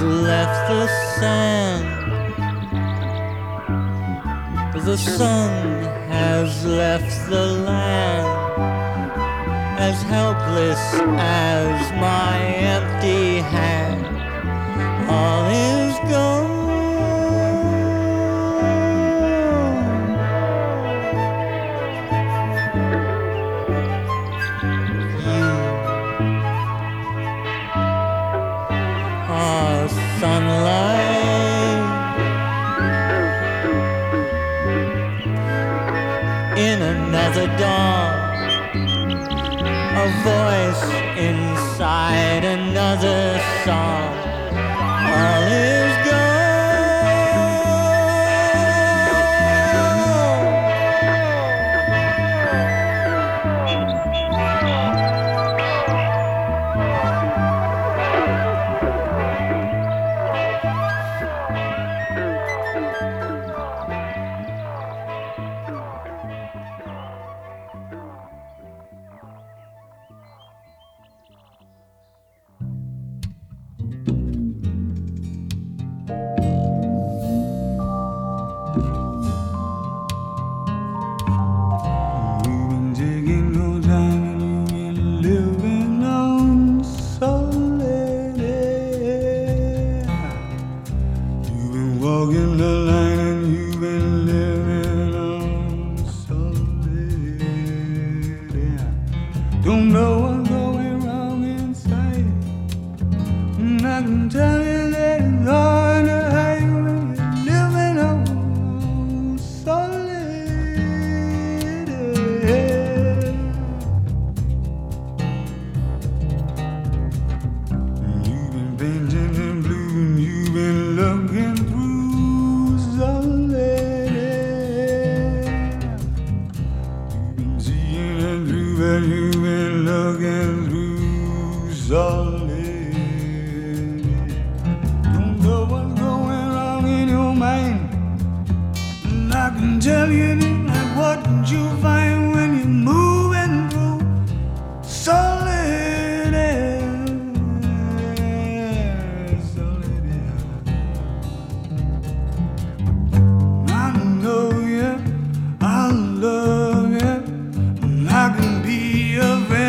left the sand. The sun has left the land, as helpless as my empty hand. All in voice inside another song. I can be a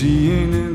seeing in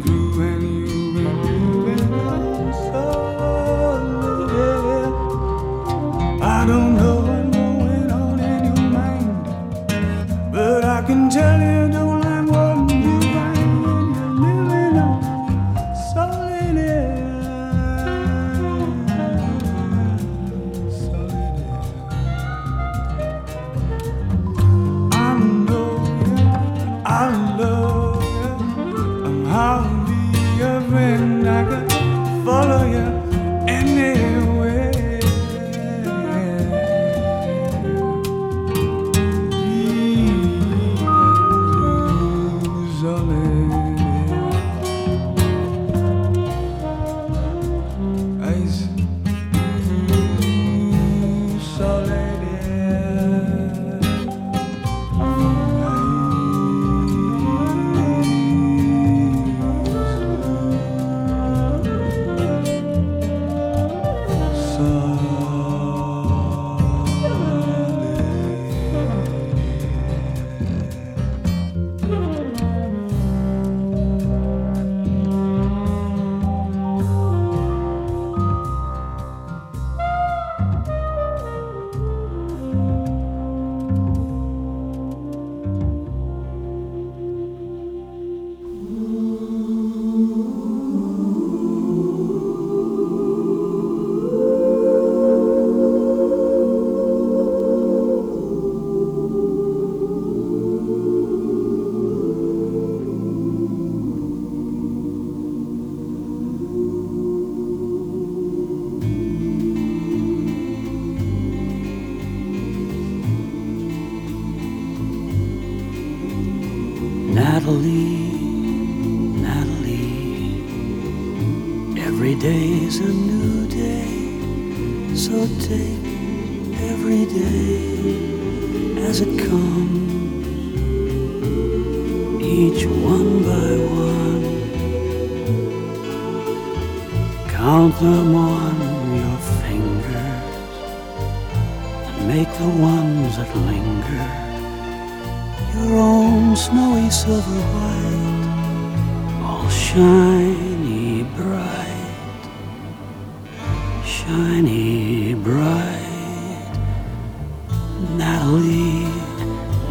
Natalie,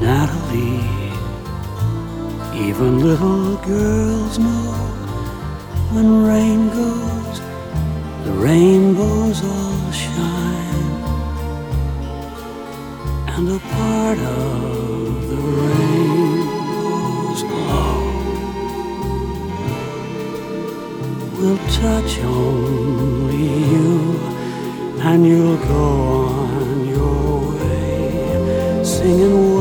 Natalie. Even little girls know when rain goes, the rainbows all shine. And a part of the rainbow's glow will touch only you, and you'll go on. Senhor.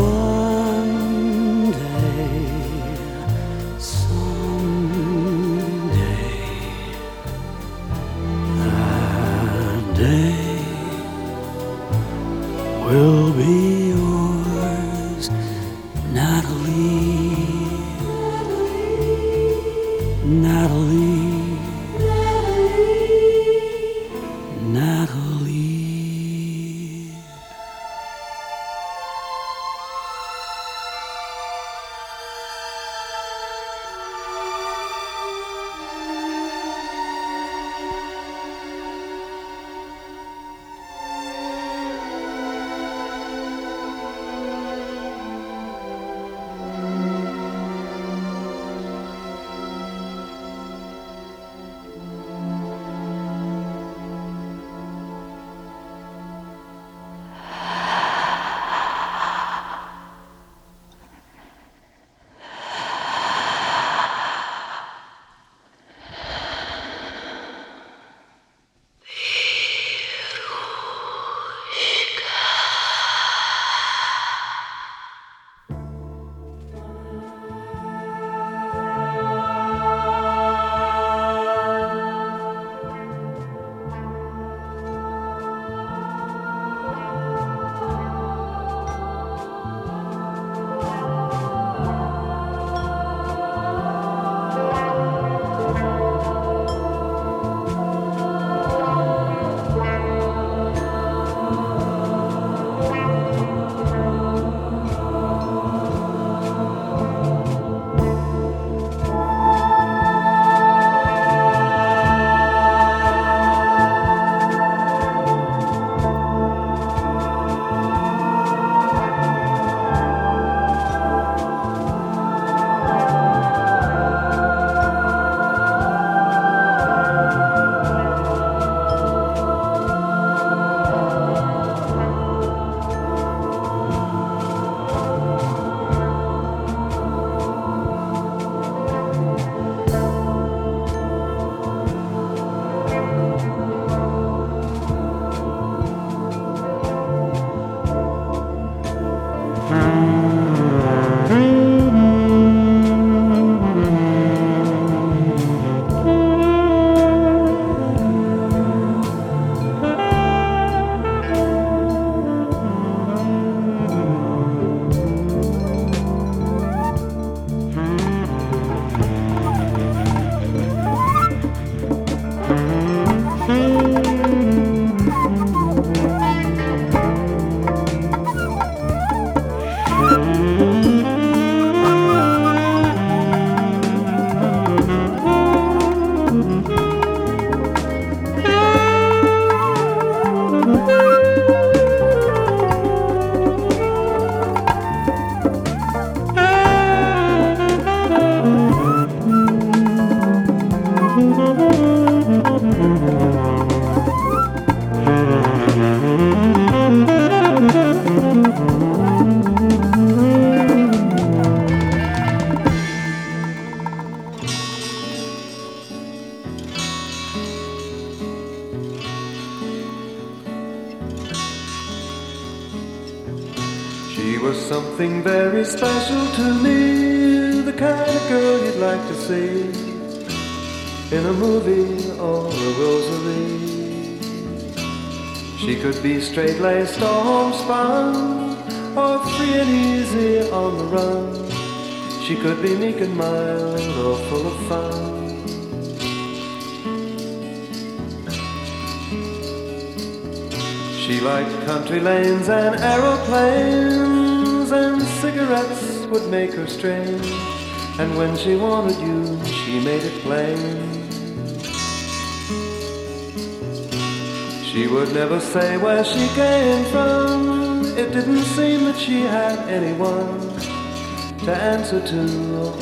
Special to me, the kind of girl you'd like to see in a movie or a rosary. She could be straight laced or homespun, or free and easy on the run. She could be meek and mild or full of fun. She liked country lanes and aeroplanes, and cigarettes would make her strange. And when she wanted you, she made it plain. She would never say where she came from. It didn't seem that she had anyone to answer to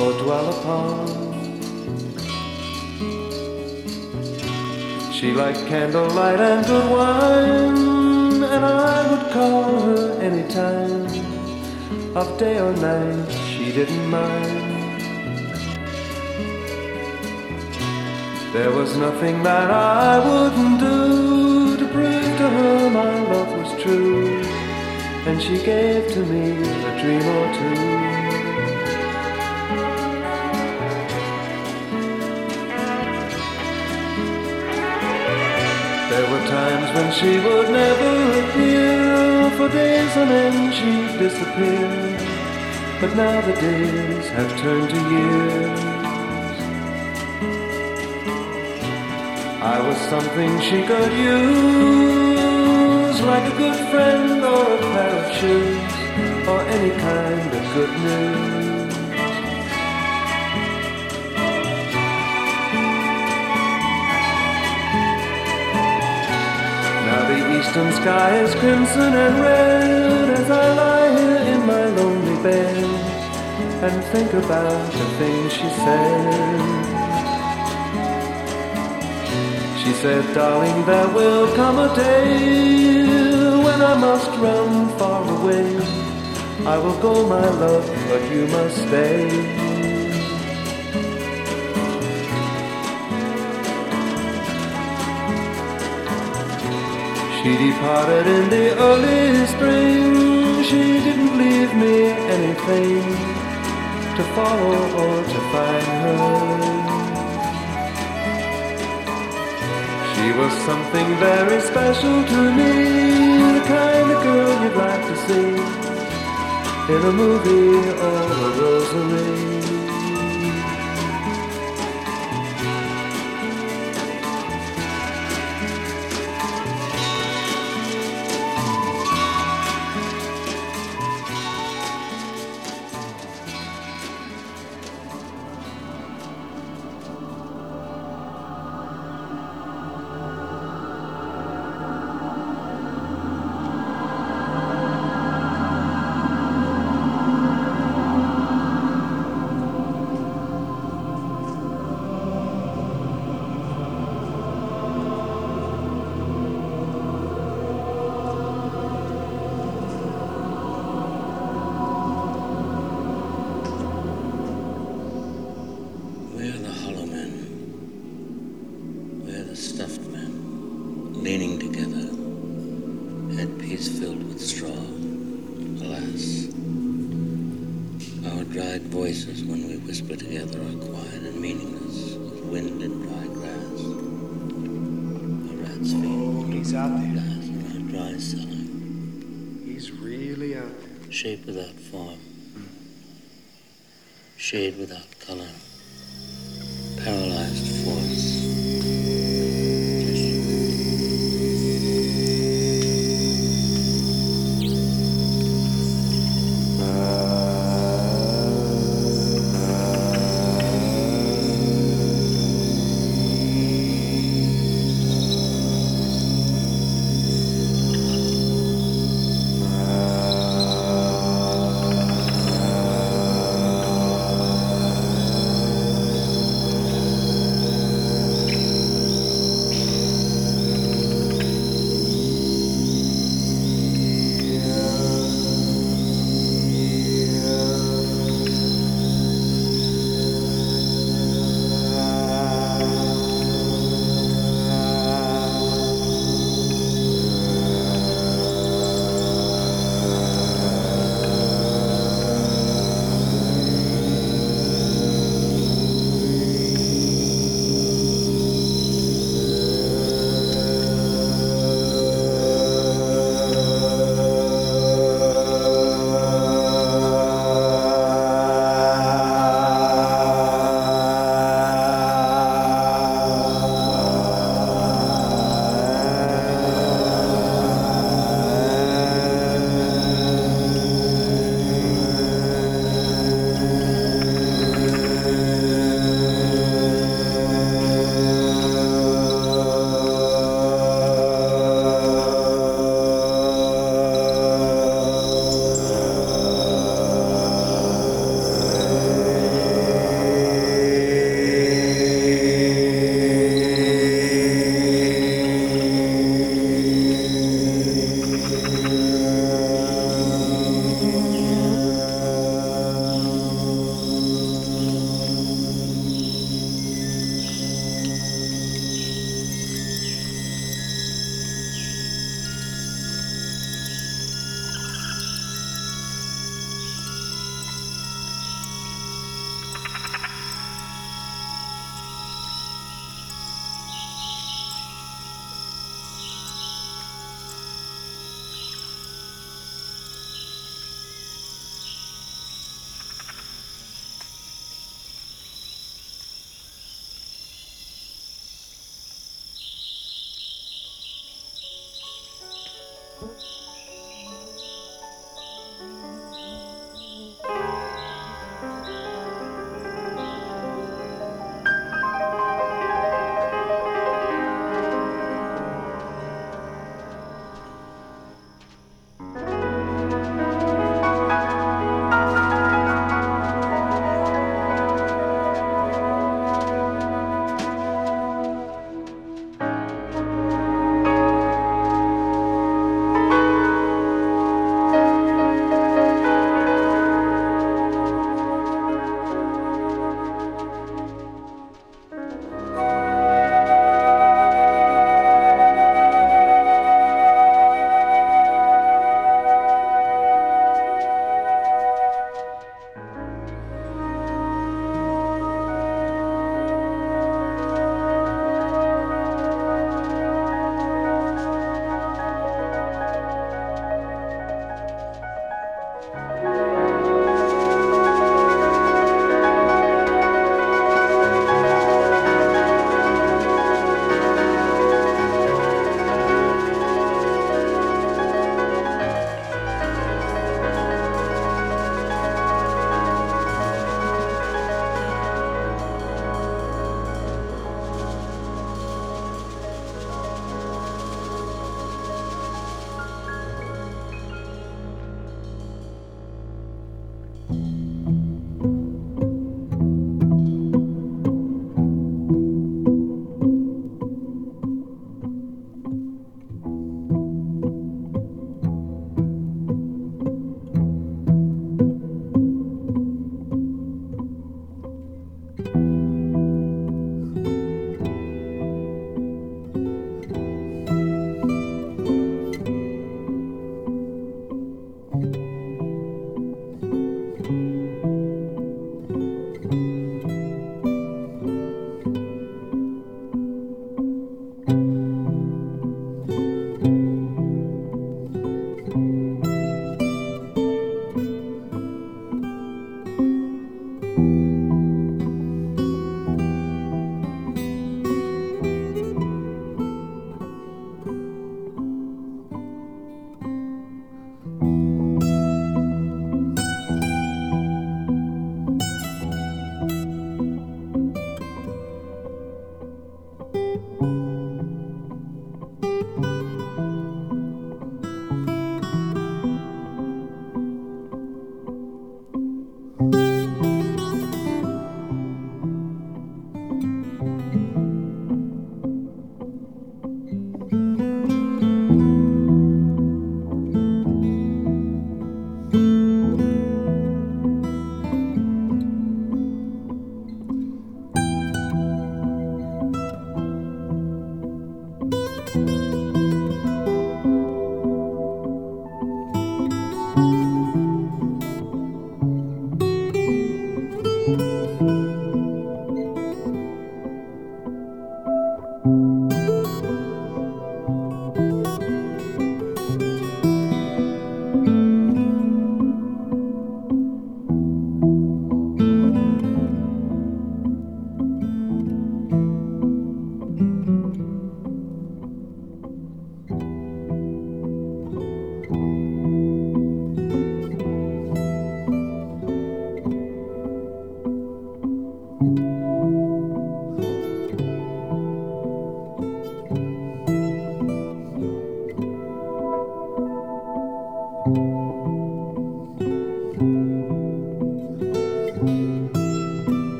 or dwell upon. She liked candlelight and good wine, and I would call her any time of day or night. She didn't mind. There was nothing that I wouldn't do to prove to her my love was true, and she gave to me a dream or two. There were times when she would never appear, for days on end she'd disappear. But now the days have turned to years. I was something she could use, like a good friend or a pair of shoes, or any kind of good news. Eastern sky is crimson and red as I lie here in my lonely bed and think about the things she said. She said, darling, there will come a day when I must run far away. I will go, my love, but you must stay. She departed in the early spring. She didn't leave me anything to follow or to find her. She was something very special to me, the kind of girl you'd like to see in a movie or a rosary. Together are quiet and meaningless as wind and dry grass. A rat's feet. Oh, he's out there. Glass in our dry cellar. He's really out there. Shape without form. Shade without color. Paralyzed force.